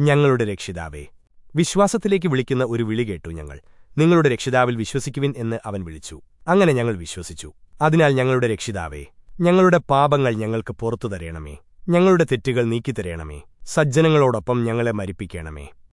ഞങ്ങളുടെ രക്ഷിതാവേ. വിശ്വാസത്തിലേക്ക് വിളിക്കുന്ന ഒരു വിളി കേട്ടു ഞങ്ങൾ. നിങ്ങളുടെ രക്ഷിതാവിൽ വിശ്വസിക്കുവിൻ എന്ന് അവൻ വിളിച്ചു. അങ്ങനെ ഞങ്ങൾ വിശ്വസിച്ചു. അതിനാൽ ഞങ്ങളുടെ രക്ഷിതാവേ ഞങ്ങളുടെ പാപങ്ങൾ ഞങ്ങൾക്ക് പുറത്തു തരേണമേ. ഞങ്ങളുടെ തെറ്റുകൾ നീക്കിത്തരേണമേ. സജ്ജനങ്ങളോടൊപ്പം ഞങ്ങളെ മരിപ്പിക്കണമേ.